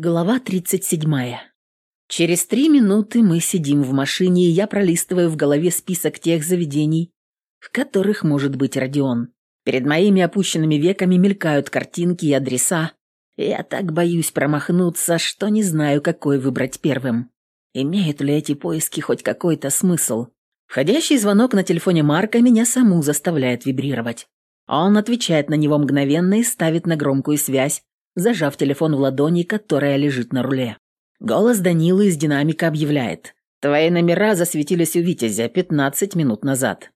Глава 37. Через три минуты мы сидим в машине, и я пролистываю в голове список тех заведений, в которых может быть Родион. Перед моими опущенными веками мелькают картинки и адреса. Я так боюсь промахнуться, что не знаю, какой выбрать первым. Имеют ли эти поиски хоть какой-то смысл? Входящий звонок на телефоне Марка меня саму заставляет вибрировать. Он отвечает на него мгновенно и ставит на громкую связь, зажав телефон в ладони, которая лежит на руле. Голос Данилы из динамика объявляет. «Твои номера засветились у Витязя 15 минут назад».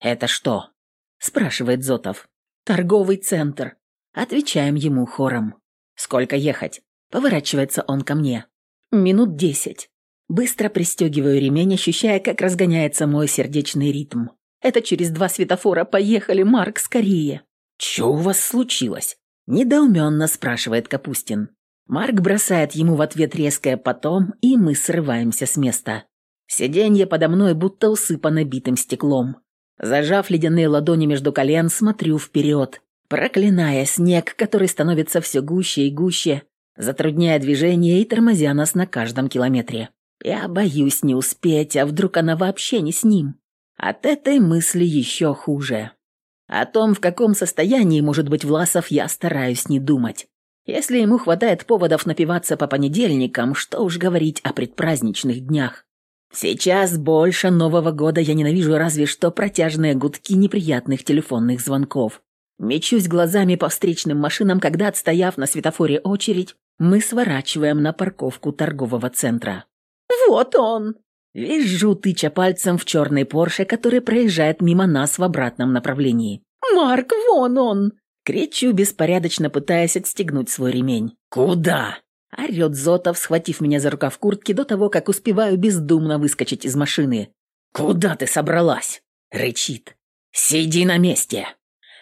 «Это что?» – спрашивает Зотов. «Торговый центр». Отвечаем ему хором. «Сколько ехать?» – поворачивается он ко мне. «Минут десять». Быстро пристегиваю ремень, ощущая, как разгоняется мой сердечный ритм. «Это через два светофора. Поехали, Марк, скорее!» «Чё у вас случилось?» Недоуменно спрашивает Капустин. Марк бросает ему в ответ резкое «потом», и мы срываемся с места. Сиденье подо мной будто усыпано битым стеклом. Зажав ледяные ладони между колен, смотрю вперед, проклиная снег, который становится все гуще и гуще, затрудняя движение и тормозя нас на каждом километре. Я боюсь не успеть, а вдруг она вообще не с ним. От этой мысли еще хуже. О том, в каком состоянии может быть Власов, я стараюсь не думать. Если ему хватает поводов напиваться по понедельникам, что уж говорить о предпраздничных днях. Сейчас больше Нового года я ненавижу разве что протяжные гудки неприятных телефонных звонков. Мечусь глазами по встречным машинам, когда, отстояв на светофоре очередь, мы сворачиваем на парковку торгового центра. «Вот он!» Вижу, тыча пальцем в черный Порше, который проезжает мимо нас в обратном направлении. «Марк, вон он!» Кричу, беспорядочно пытаясь отстегнуть свой ремень. «Куда?» Орет Зотов, схватив меня за рукав куртки до того, как успеваю бездумно выскочить из машины. «Куда ты собралась?» Рычит. «Сиди на месте!»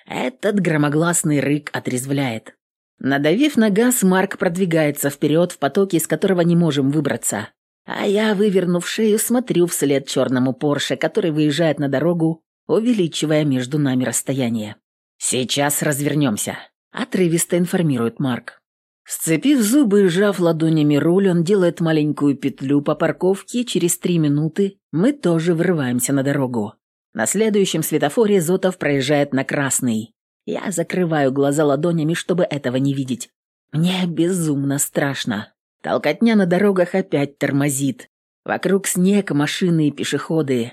Этот громогласный рык отрезвляет. Надавив на газ, Марк продвигается вперед в потоке, из которого не можем выбраться. А я, вывернув шею, смотрю вслед черному Порше, который выезжает на дорогу, увеличивая между нами расстояние. «Сейчас развернемся», — отрывисто информирует Марк. Сцепив зубы и сжав ладонями руль, он делает маленькую петлю по парковке, и через три минуты мы тоже врываемся на дорогу. На следующем светофоре Зотов проезжает на красный. Я закрываю глаза ладонями, чтобы этого не видеть. Мне безумно страшно. Толкотня на дорогах опять тормозит. Вокруг снег, машины и пешеходы.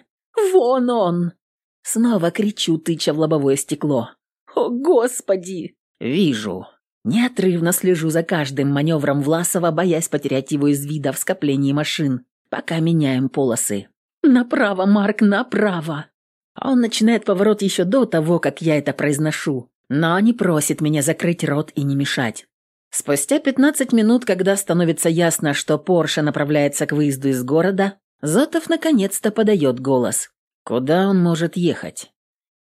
«Вон он!» Снова кричу, тыча в лобовое стекло. «О, Господи!» «Вижу». Неотрывно слежу за каждым маневром Власова, боясь потерять его из вида в скоплении машин, пока меняем полосы. «Направо, Марк, направо!» Он начинает поворот еще до того, как я это произношу, но не просит меня закрыть рот и не мешать. Спустя 15 минут, когда становится ясно, что Порше направляется к выезду из города, Зотов наконец-то подает голос. Куда он может ехать?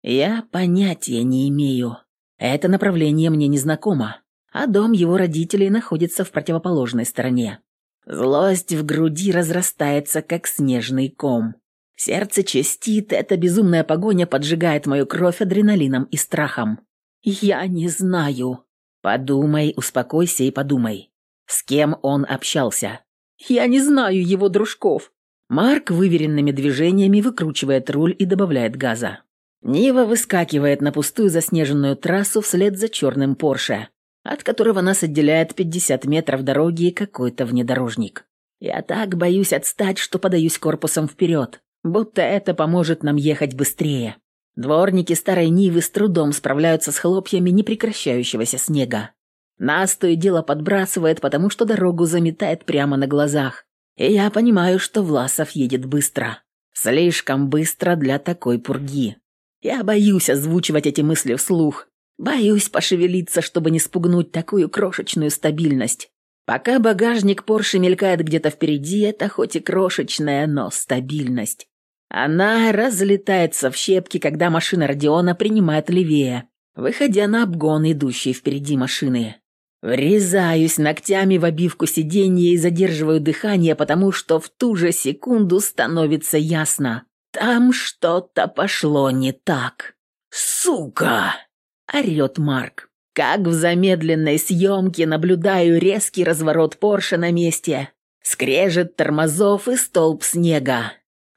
Я понятия не имею. Это направление мне незнакомо, а дом его родителей находится в противоположной стороне. Злость в груди разрастается, как снежный ком. Сердце чистит, эта безумная погоня поджигает мою кровь адреналином и страхом. Я не знаю, Подумай, успокойся и подумай. С кем он общался? Я не знаю его дружков. Марк выверенными движениями выкручивает руль и добавляет газа. Нива выскакивает на пустую заснеженную трассу вслед за черным Порше, от которого нас отделяет 50 метров дороги и какой-то внедорожник. Я так боюсь отстать, что подаюсь корпусом вперед, будто это поможет нам ехать быстрее. Дворники старой Нивы с трудом справляются с хлопьями непрекращающегося снега. Нас то и дело подбрасывает, потому что дорогу заметает прямо на глазах. И я понимаю, что Власов едет быстро. Слишком быстро для такой пурги. Я боюсь озвучивать эти мысли вслух. Боюсь пошевелиться, чтобы не спугнуть такую крошечную стабильность. Пока багажник Порше мелькает где-то впереди, это хоть и крошечная, но стабильность. Она разлетается в щепки, когда машина Родиона принимает левее, выходя на обгон, идущий впереди машины. Врезаюсь ногтями в обивку сиденья и задерживаю дыхание, потому что в ту же секунду становится ясно. Там что-то пошло не так. «Сука!» – орёт Марк. Как в замедленной съемке наблюдаю резкий разворот Порше на месте, скрежет тормозов и столб снега.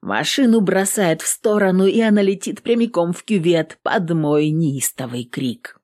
Машину бросает в сторону, и она летит прямиком в кювет под мой неистовый крик.